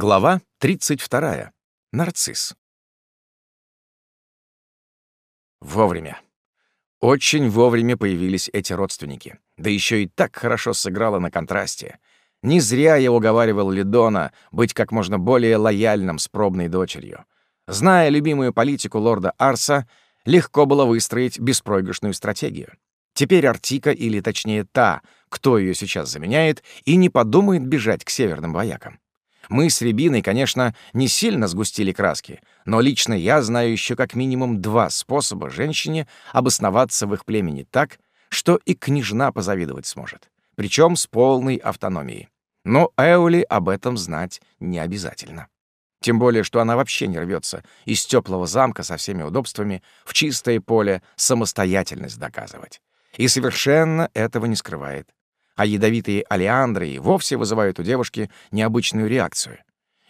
Глава 32. Нарцисс. Вовремя. Очень вовремя появились эти родственники. Да еще и так хорошо сыграло на контрасте. Не зря я уговаривал Лидона быть как можно более лояльным с пробной дочерью. Зная любимую политику лорда Арса, легко было выстроить беспроигрышную стратегию. Теперь Артика, или точнее та, кто ее сейчас заменяет, и не подумает бежать к северным воякам. Мы с Рябиной, конечно, не сильно сгустили краски, но лично я знаю еще как минимум два способа женщине обосноваться в их племени так, что и княжна позавидовать сможет, причем с полной автономией. Но Эули об этом знать не обязательно. Тем более, что она вообще не рвется из теплого замка со всеми удобствами в чистое поле самостоятельность доказывать. И совершенно этого не скрывает а ядовитые алиандры и вовсе вызывают у девушки необычную реакцию.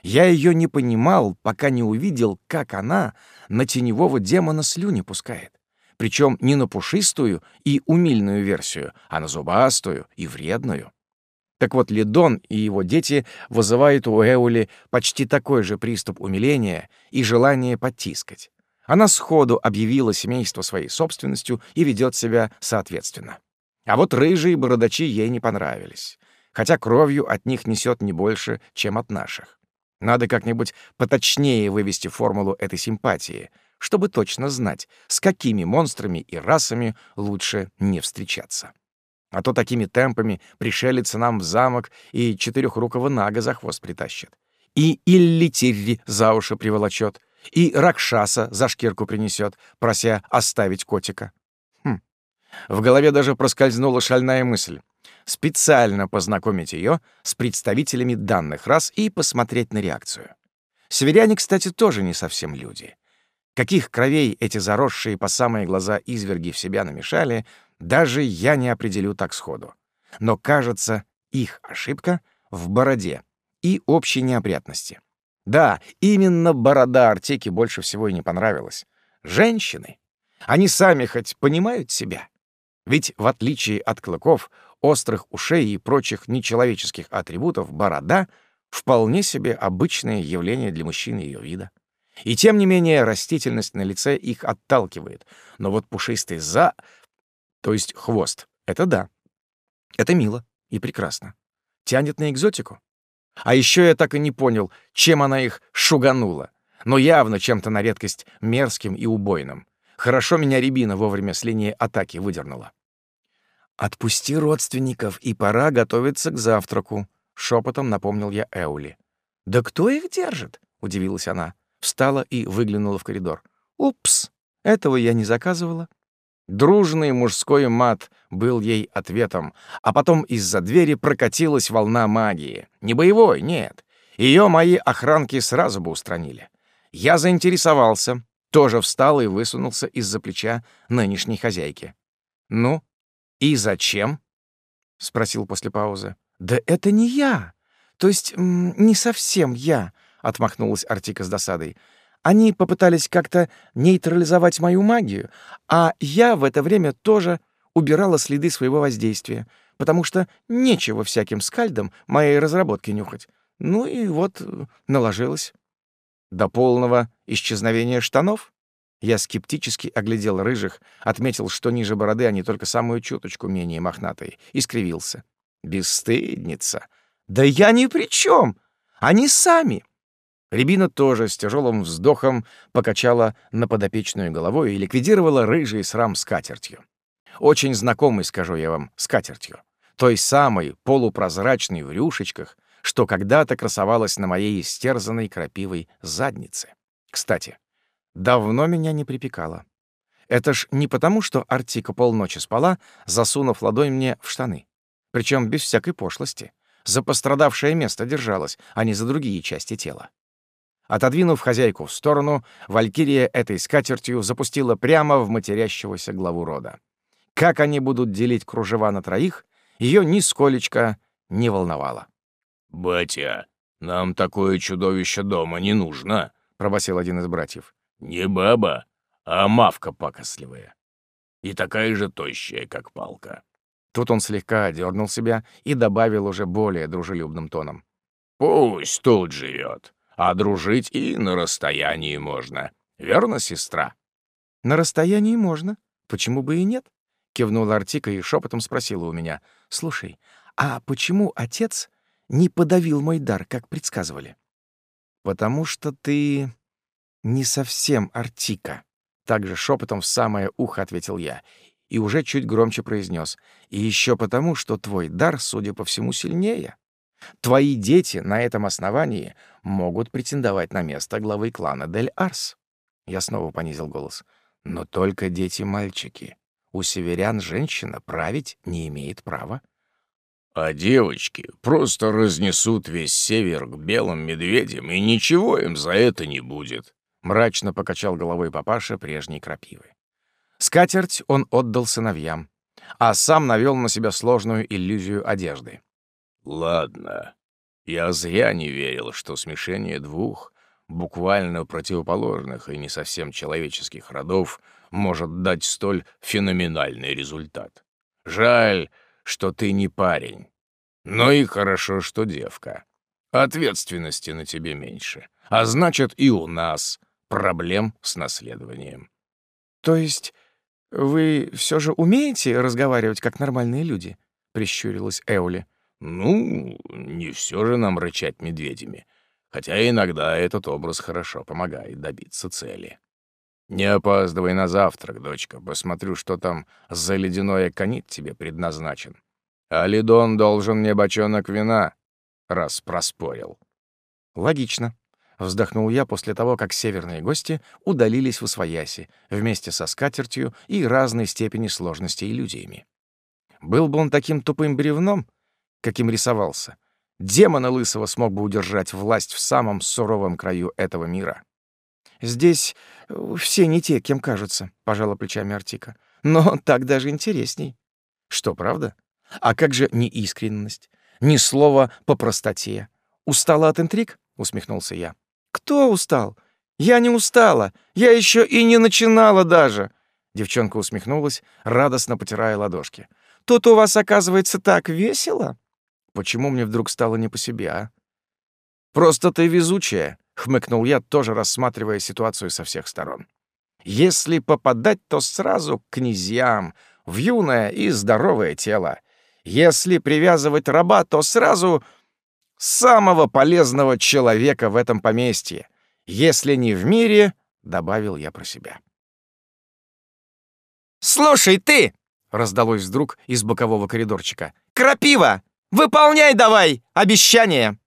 Я ее не понимал, пока не увидел, как она на теневого демона слюни пускает. Причем не на пушистую и умильную версию, а на зубастую и вредную. Так вот, Лидон и его дети вызывают у Эули почти такой же приступ умиления и желание потискать. Она сходу объявила семейство своей собственностью и ведет себя соответственно. А вот рыжие бородачи ей не понравились, хотя кровью от них несет не больше, чем от наших. Надо как-нибудь поточнее вывести формулу этой симпатии, чтобы точно знать, с какими монстрами и расами лучше не встречаться. А то такими темпами пришелец нам в замок и четырехрукого нага за хвост притащит. И Иллитирри за уши приволочет, и Ракшаса за шкирку принесет, прося оставить котика. В голове даже проскользнула шальная мысль. Специально познакомить ее с представителями данных рас и посмотреть на реакцию. Северяне, кстати, тоже не совсем люди. Каких кровей эти заросшие по самые глаза изверги в себя намешали, даже я не определю так сходу. Но, кажется, их ошибка в бороде и общей неопрятности. Да, именно борода Артеки больше всего и не понравилась. Женщины. Они сами хоть понимают себя? Ведь, в отличие от клыков, острых ушей и прочих нечеловеческих атрибутов, борода — вполне себе обычное явление для мужчин ее вида. И тем не менее растительность на лице их отталкивает. Но вот пушистый за... то есть хвост — это да. Это мило и прекрасно. Тянет на экзотику. А еще я так и не понял, чем она их шуганула. Но явно чем-то на редкость мерзким и убойным. Хорошо меня рябина вовремя с линии атаки выдернула. «Отпусти родственников, и пора готовиться к завтраку», — шепотом напомнил я Эули. «Да кто их держит?» — удивилась она. Встала и выглянула в коридор. «Упс, этого я не заказывала». Дружный мужской мат был ей ответом, а потом из-за двери прокатилась волна магии. Не боевой, нет. Ее мои охранки сразу бы устранили. Я заинтересовался, тоже встал и высунулся из-за плеча нынешней хозяйки. «Ну, «И зачем?» — спросил после паузы. «Да это не я. То есть не совсем я», — отмахнулась Артика с досадой. «Они попытались как-то нейтрализовать мою магию, а я в это время тоже убирала следы своего воздействия, потому что нечего всяким скальдам моей разработки нюхать. Ну и вот э, наложилась». «До полного исчезновения штанов?» Я скептически оглядел рыжих, отметил, что ниже бороды они только самую чуточку менее мохнатые, и скривился. «Бесстыдница! Да я ни при чем! Они сами!» Рябина тоже с тяжелым вздохом покачала на подопечную головой и ликвидировала рыжий срам скатертью. Очень знакомый, скажу я вам, скатертью. Той самой полупрозрачной в рюшечках, что когда-то красовалась на моей истерзанной крапивой заднице. Кстати, давно меня не припекало. Это ж не потому, что Артика полночи спала, засунув ладонь мне в штаны. Причем без всякой пошлости. За пострадавшее место держалась, а не за другие части тела. Отодвинув хозяйку в сторону, Валькирия этой скатертью запустила прямо в матерящегося главу рода. Как они будут делить кружева на троих, ее нисколечко не волновало. «Батя, нам такое чудовище дома не нужно», — пробасил один из братьев. Не баба, а мавка пакостливая. И такая же тощая, как палка. Тут он слегка одернул себя и добавил уже более дружелюбным тоном. Пусть тут живет, а дружить и на расстоянии можно. Верно, сестра? На расстоянии можно. Почему бы и нет? Кивнула Артика и шепотом спросила у меня. Слушай, а почему отец не подавил мой дар, как предсказывали? Потому что ты не совсем Артика. Также шепотом в самое ухо ответил я и уже чуть громче произнес. И еще потому, что твой дар, судя по всему, сильнее. Твои дети на этом основании могут претендовать на место главы клана Дель Арс. Я снова понизил голос. Но только дети-мальчики. У северян женщина править не имеет права. А девочки просто разнесут весь север к белым медведям, и ничего им за это не будет. Мрачно покачал головой папаша прежней крапивы. Скатерть он отдал сыновьям, а сам навел на себя сложную иллюзию одежды. Ладно, я зря не верил, что смешение двух буквально противоположных и не совсем человеческих родов может дать столь феноменальный результат. Жаль, что ты не парень. Но и хорошо, что девка. Ответственности на тебе меньше. А значит, и у нас проблем с наследованием. То есть вы все же умеете разговаривать как нормальные люди? Прищурилась Эули. Ну, не все же нам рычать медведями. Хотя иногда этот образ хорошо помогает добиться цели. Не опаздывай на завтрак, дочка. Посмотрю, что там за ледяной аконит тебе предназначен. А Лидон должен мне бочонок вина, раз проспорил. Логично. Вздохнул я после того, как северные гости удалились в Освояси вместе со скатертью и разной степени сложности иллюзиями. Был бы он таким тупым бревном, каким рисовался, демона Лысого смог бы удержать власть в самом суровом краю этого мира. «Здесь э, все не те, кем кажутся», — пожала плечами Артика. «Но так даже интересней». «Что, правда? А как же неискренность? Ни слова по простоте. Устала от интриг?» — усмехнулся я. «Кто устал? Я не устала. Я еще и не начинала даже». Девчонка усмехнулась, радостно потирая ладошки. «Тут у вас, оказывается, так весело?» Почему мне вдруг стало не по себе, а? «Просто ты везучая», — хмыкнул я, тоже рассматривая ситуацию со всех сторон. «Если попадать, то сразу к князьям, в юное и здоровое тело. Если привязывать раба, то сразу самого полезного человека в этом поместье. Если не в мире, — добавил я про себя. «Слушай, ты!» — раздалось вдруг из бокового коридорчика. «Крапива! Выполняй давай обещание!»